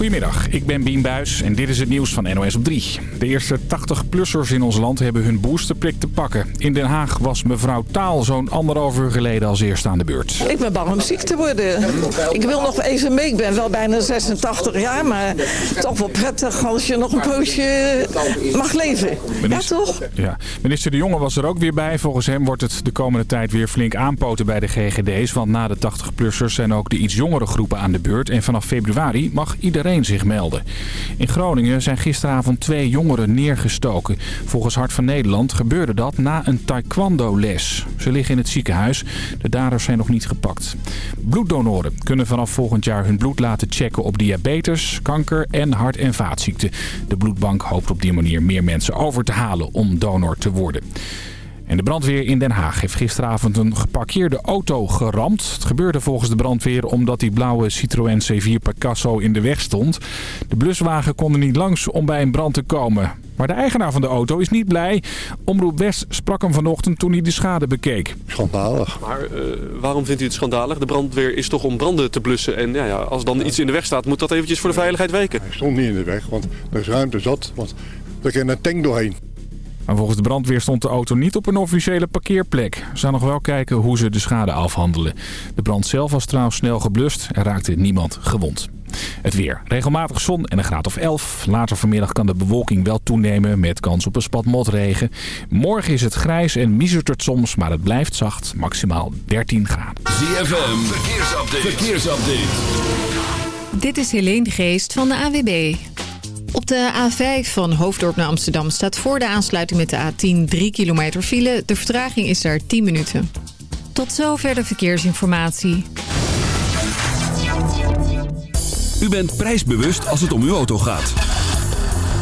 Goedemiddag, ik ben Bien Buis en dit is het nieuws van NOS op 3. De eerste 80-plussers in ons land hebben hun boosterprik te pakken. In Den Haag was mevrouw Taal zo'n anderhalf uur geleden als eerste aan de beurt. Ik ben bang om ziek te worden. Ik wil nog even mee. Ik ben wel bijna 86 jaar, maar toch wel prettig als je nog een poosje mag leven. Ja, toch? Ja. Minister De Jonge was er ook weer bij. Volgens hem wordt het de komende tijd weer flink aanpoten bij de GGD's. Want na de 80-plussers zijn ook de iets jongere groepen aan de beurt. En vanaf februari mag iedereen zich melden. In Groningen zijn gisteravond twee jongeren neergestoken. Volgens Hart van Nederland gebeurde dat na een taekwondo-les. Ze liggen in het ziekenhuis. De daders zijn nog niet gepakt. Bloeddonoren kunnen vanaf volgend jaar hun bloed laten checken op diabetes, kanker en hart- en vaatziekten. De bloedbank hoopt op die manier meer mensen over te halen om donor te worden. En de brandweer in Den Haag heeft gisteravond een geparkeerde auto geramd. Het gebeurde volgens de brandweer omdat die blauwe Citroën C4 Picasso in de weg stond. De bluswagen kon er niet langs om bij een brand te komen. Maar de eigenaar van de auto is niet blij. Omroep West sprak hem vanochtend toen hij de schade bekeek. Schandalig. Maar uh, waarom vindt u het schandalig? De brandweer is toch om branden te blussen. En ja, ja, als dan iets in de weg staat, moet dat eventjes voor de veiligheid weken. Hij stond niet in de weg, want er is ruimte zat. Want er kan een tank doorheen. Maar volgens de brandweer stond de auto niet op een officiële parkeerplek. Ze gaan nog wel kijken hoe ze de schade afhandelen. De brand zelf was trouwens snel geblust en raakte niemand gewond. Het weer. Regelmatig zon en een graad of 11. Later vanmiddag kan de bewolking wel toenemen met kans op een spat motregen. Morgen is het grijs en miezert het soms, maar het blijft zacht. Maximaal 13 graden. ZFM. Verkeersupdate. Verkeersupdate. Dit is Helene Geest van de AWB. Op de A5 van Hoofddorp naar Amsterdam staat voor de aansluiting met de A10 3 kilometer file. De vertraging is daar 10 minuten. Tot zover de verkeersinformatie. U bent prijsbewust als het om uw auto gaat.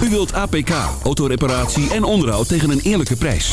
U wilt APK, autoreparatie en onderhoud tegen een eerlijke prijs.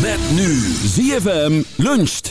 Met nu ZFM luncht.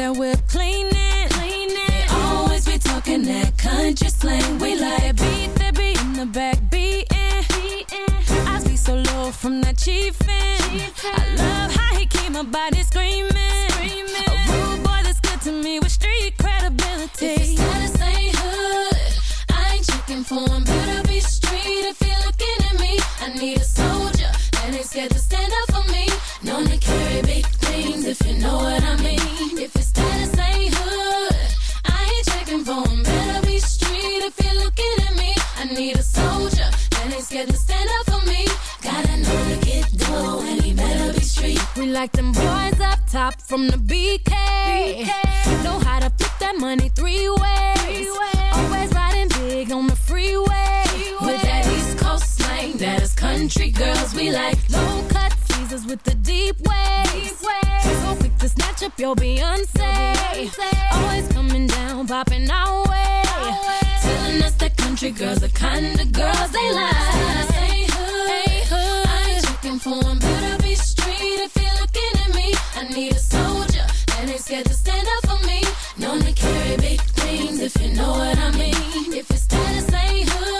That whip cleaning, cleaning. They always be talking that country slang. We like beat that beat in the back beating. I be so low from that chiefin'. I love how he keep my body screaming, screaming. A rude boy that's good to me with street credibility. If his status ain't hood, I ain't checking for him. Better be street if you're looking at me. I need a soldier that ain't scared to stand up for me. Known to carry big things if you know what I mean. If his status ain't hood, I ain't checking for him. Better be street if you're looking at me. I need a soldier that ain't scared to stand up for me. Gotta know to get dough and he better be street. We like them boys up top from the BK. Know how to flip that money three ways. Always riding big on the freeway. With that East Coast slang, that is country girls we like. Low cut Caesars with the deep waves. So quick to snatch up your Beyonce. Always coming down, popping our way. Telling us that country girls are kind of girls they like. Hey hood, I ain't checking for 'em. Better be street if you're looking at me. I need a soldier that ain't scared to stand up for me. Known to carry big things if you know what I mean. If your status ain't hood,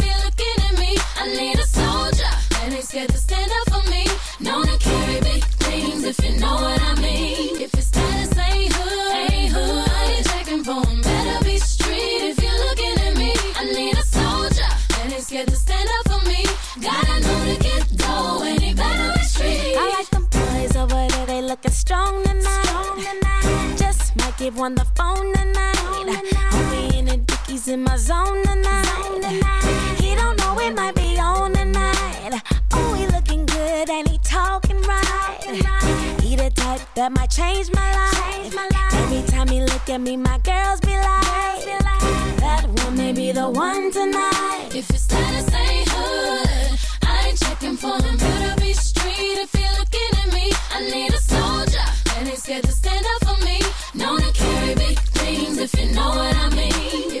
I need a soldier that ain't scared to stand up for me. Known to carry big things if you know what I mean. If your status ain't hood, ain't hood, I ain't checking for them. Better be street if you're looking at me. I need a soldier that ain't scared to stand up for me. Gotta know to get dough and he better be street. I like them boys over there, they looking strong tonight. Just might give one the phone tonight. Homie in the dickies in my zone tonight. That might change my life. Every time he look at me, my girls be like, that one may be the one tonight. If your status ain't hood, I ain't checking for them. Better be street if you're looking at me. I need a soldier that ain't scared to stand up for me. Known to carry big things if you know what I mean.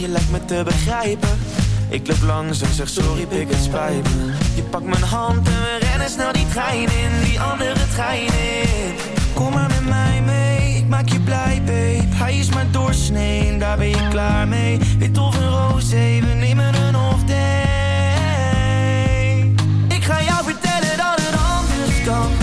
Je lijkt me te begrijpen. Ik loop langs zeg sorry, pik het spijt me. Je pakt mijn hand en we rennen snel die trein in, die andere trein in. Kom maar met mij mee, ik maak je blij, Hij is maar doorsnee, daar ben je klaar mee. Wit of een roze, we nemen een day. Ik ga jou vertellen dat het anders kan.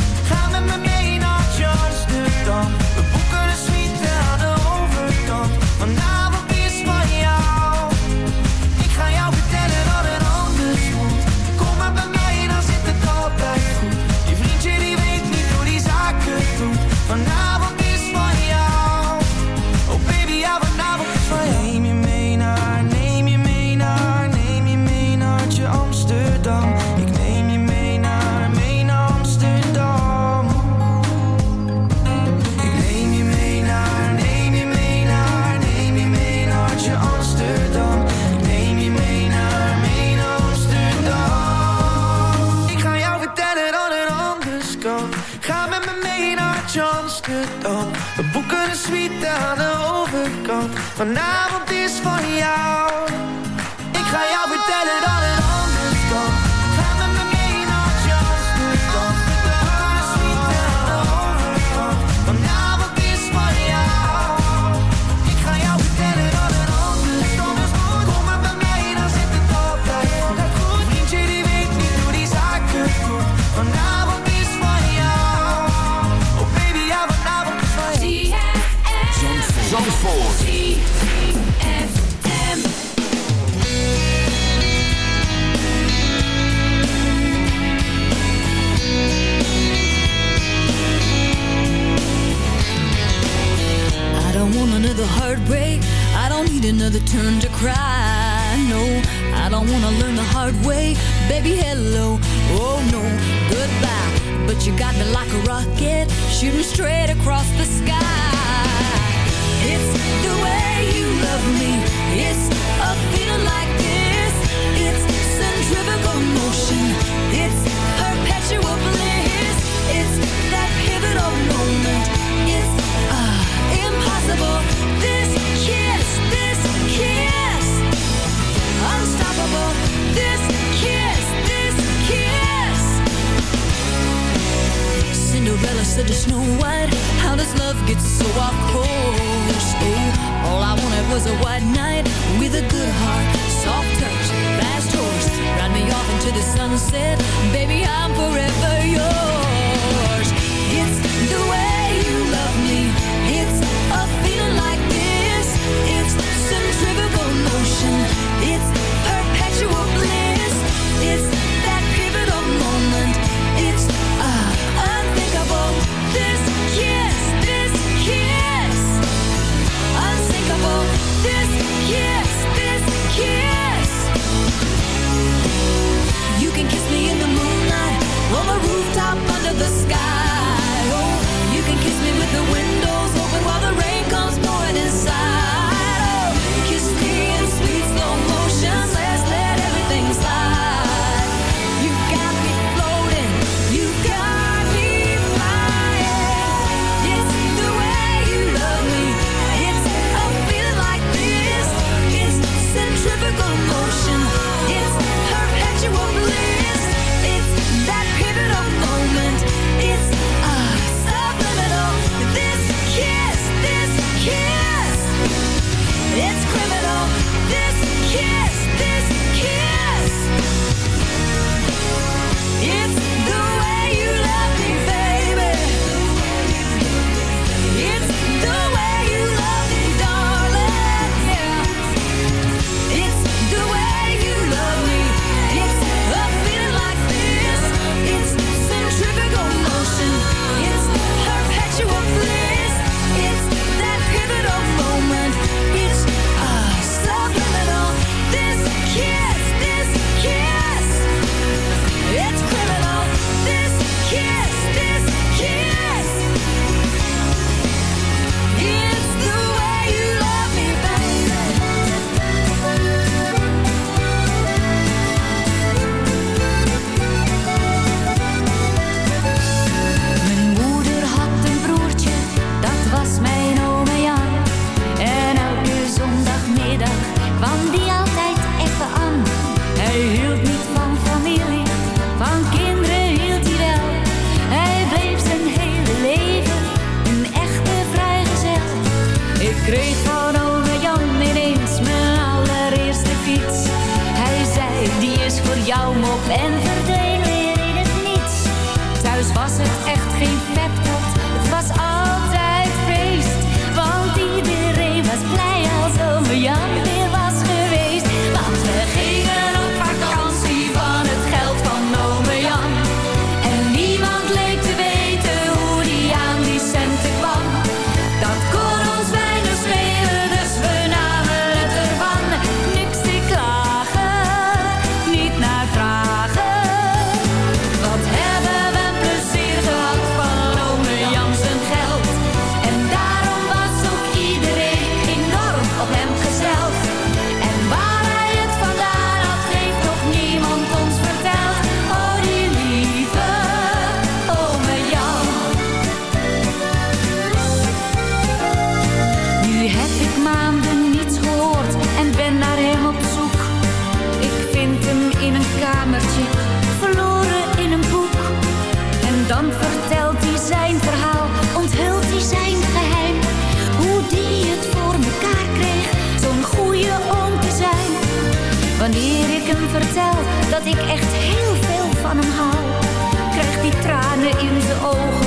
hem vertel dat ik echt heel veel van hem hou, krijgt die tranen in zijn ogen.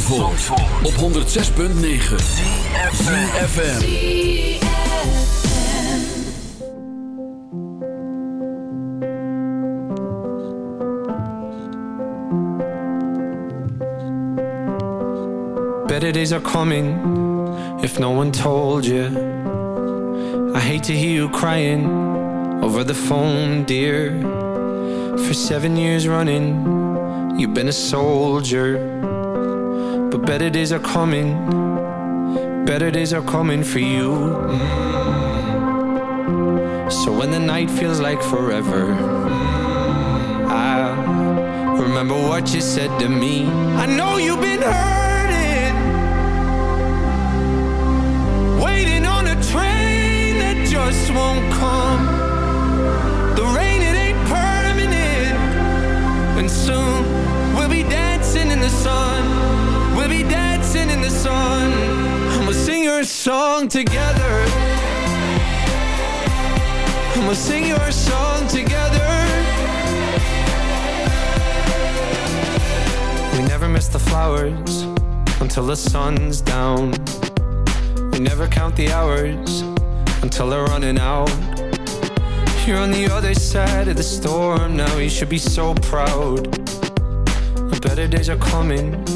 Zandvoort, op 106.9 CFFM Better days are coming if no one told you. I hate to hear you crying over the phone, dear. For seven years running, you've been a soldier. But better days are coming, better days are coming for you. Mm. So when the night feels like forever, mm, I remember what you said to me. I know you've been hurting, waiting on a train that just won't come. We'll sing your song together. We'll sing your song together. We never miss the flowers until the sun's down. We never count the hours until they're running out. You're on the other side of the storm now. You should be so proud. The Better days are coming.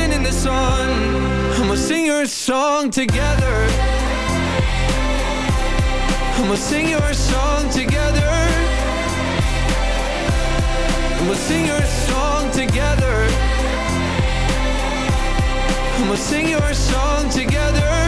in the sun, and we'll sing your song together. And we'll sing your song together. And we'll sing your song together. And we'll sing your song together.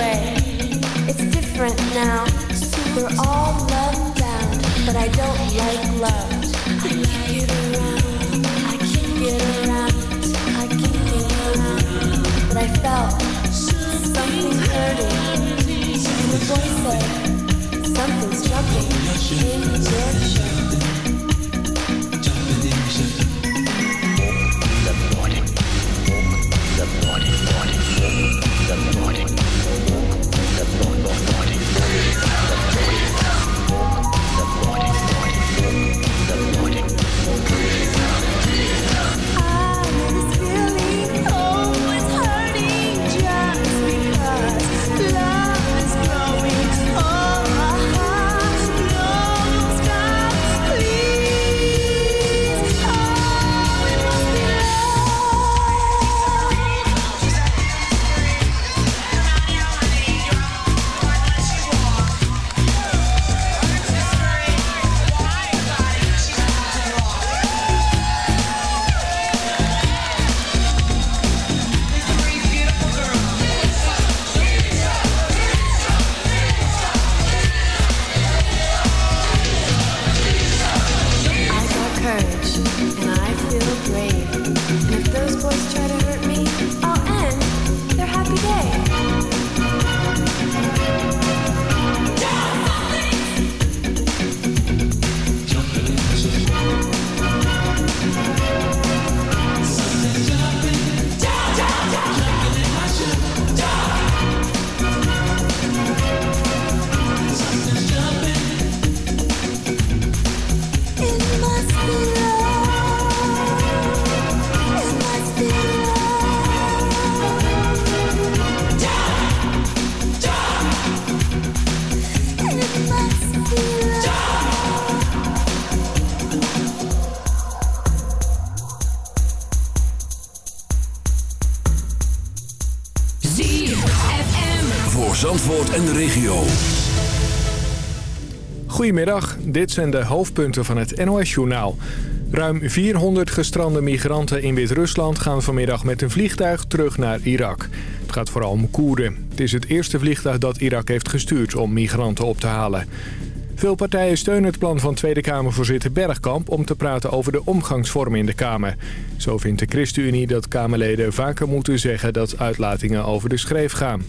Way. It's different now. They're all love bound, but I don't like love. I can't get around. I can't get around. I can't get around. But I felt something hurting. And the boy said, something's jumping in your shirt. The body. The body. Body. The body. Goedemiddag, dit zijn de hoofdpunten van het NOS-journaal. Ruim 400 gestrande migranten in Wit-Rusland gaan vanmiddag met een vliegtuig terug naar Irak. Het gaat vooral om Koerden. Het is het eerste vliegtuig dat Irak heeft gestuurd om migranten op te halen. Veel partijen steunen het plan van Tweede Kamervoorzitter Bergkamp... om te praten over de omgangsvorm in de Kamer. Zo vindt de ChristenUnie dat Kamerleden vaker moeten zeggen... dat uitlatingen over de schreef gaan.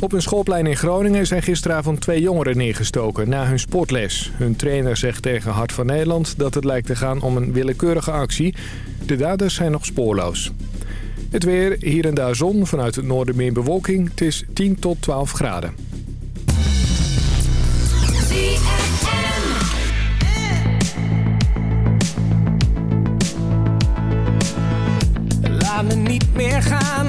Op een schoolplein in Groningen zijn gisteravond twee jongeren neergestoken na hun sportles. Hun trainer zegt tegen Hart van Nederland dat het lijkt te gaan om een willekeurige actie. De daders zijn nog spoorloos. Het weer, hier en daar zon, vanuit het noorden meer bewolking. Het is 10 tot 12 graden. Laat me niet meer gaan,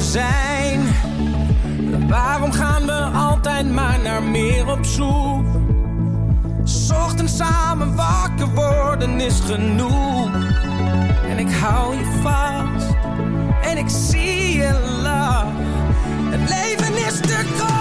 zijn. Waarom gaan we altijd maar naar meer op zoek? Ochtends samen wakker worden is genoeg. En ik hou je vast en ik zie je lach. Het leven is te kort.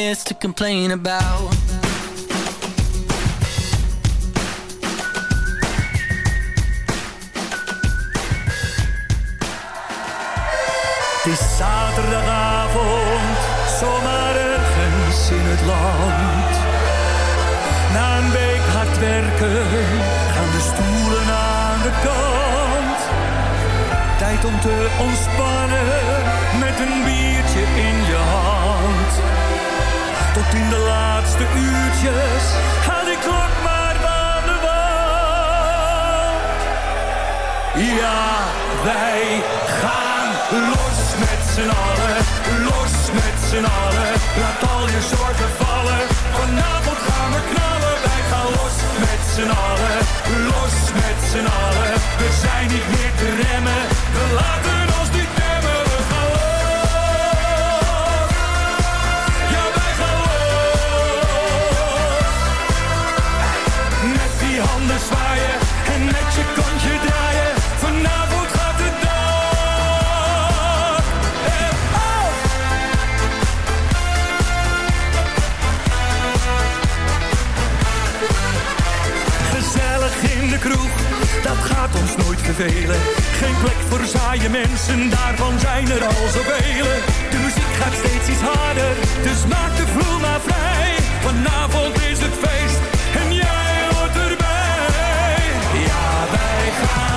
to complain about is zaterdagavond, zomaar ergens in het land. Na een week hard werken, gaan de stoelen aan de kant. Tijd om te ontspannen, met een biertje in je hand in de laatste uurtjes had ik klok maar wat de. Ja, wij gaan los met z'n allen, los met z'n allen. Laat al je zorgen vallen, vanavond gaan we knallen. Wij gaan los met z'n allen, los met z'n allen. We zijn niet meer te remmen, we laten ons niet handen zwaaien en met je kantje draaien. Vanavond gaat het door. Gezellig in de kroeg, dat gaat ons nooit vervelen. Geen plek voor saaie mensen, daarvan zijn er al zoveel. De muziek gaat steeds iets harder, dus maak de vloer maar vrij. Vanavond is het feest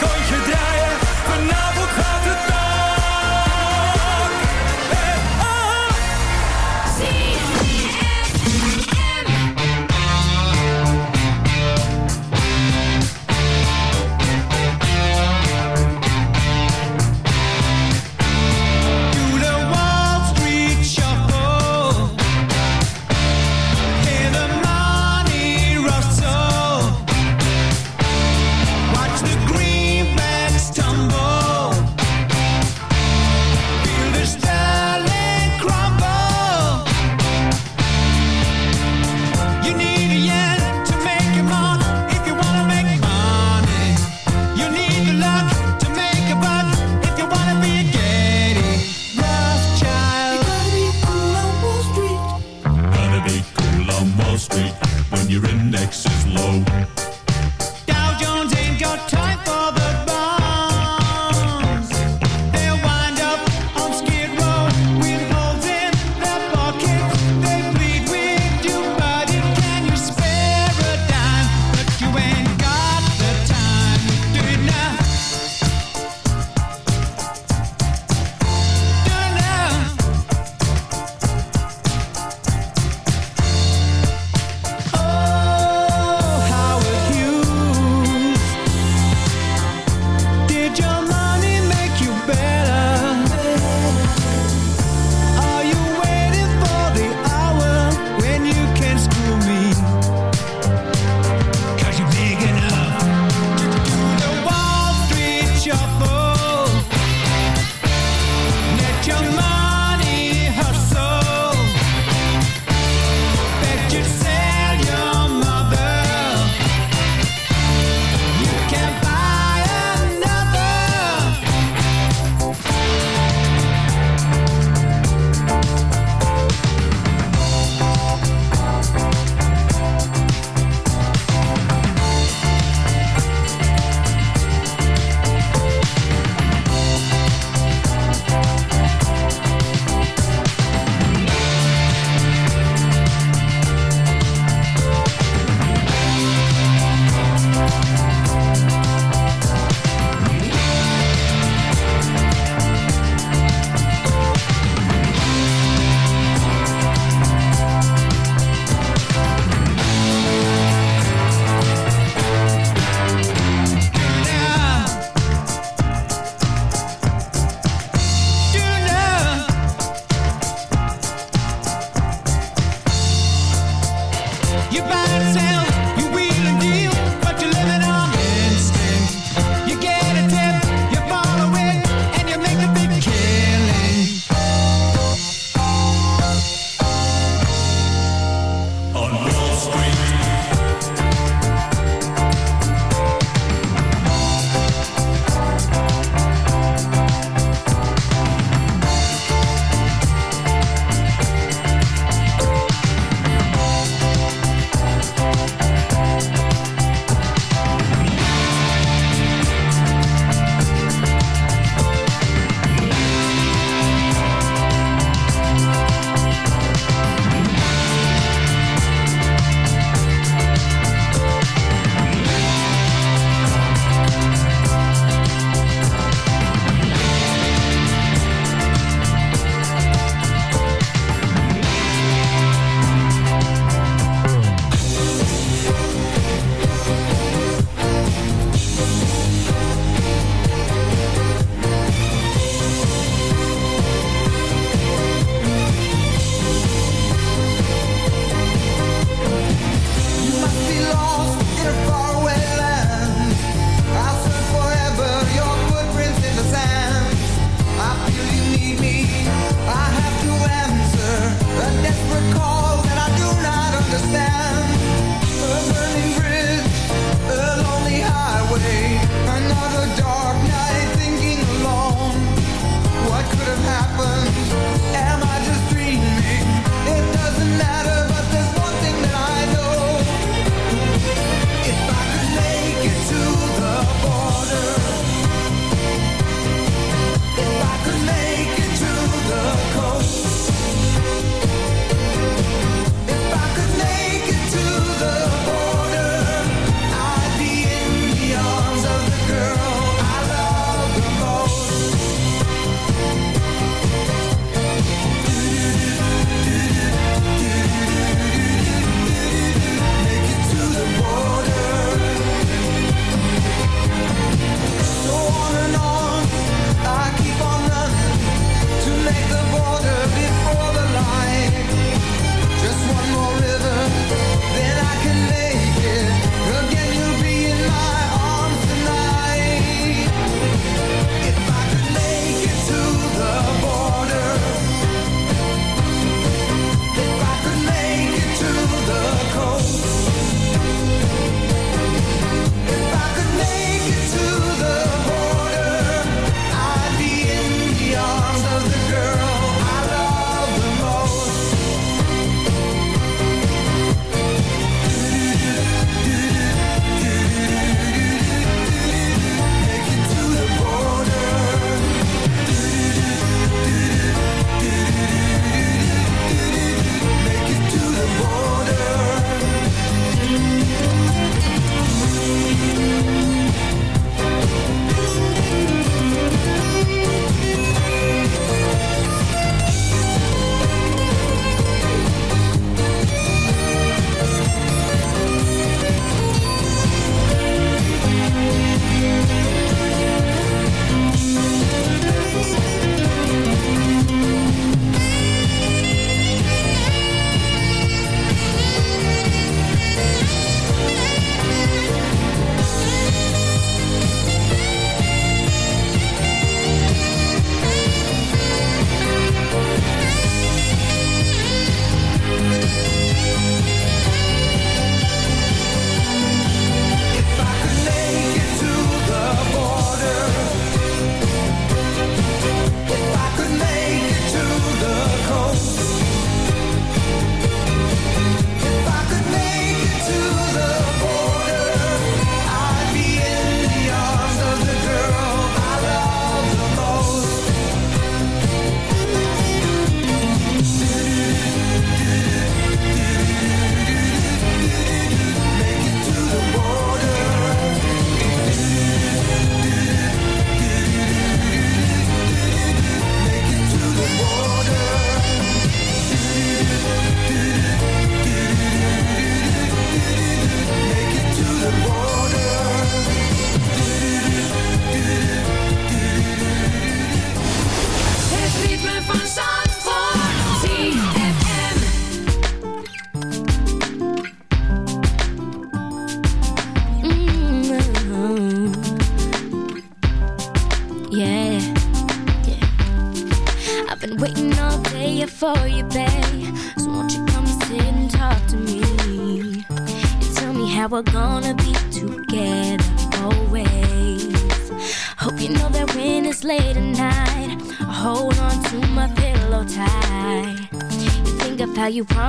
kontje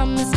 from the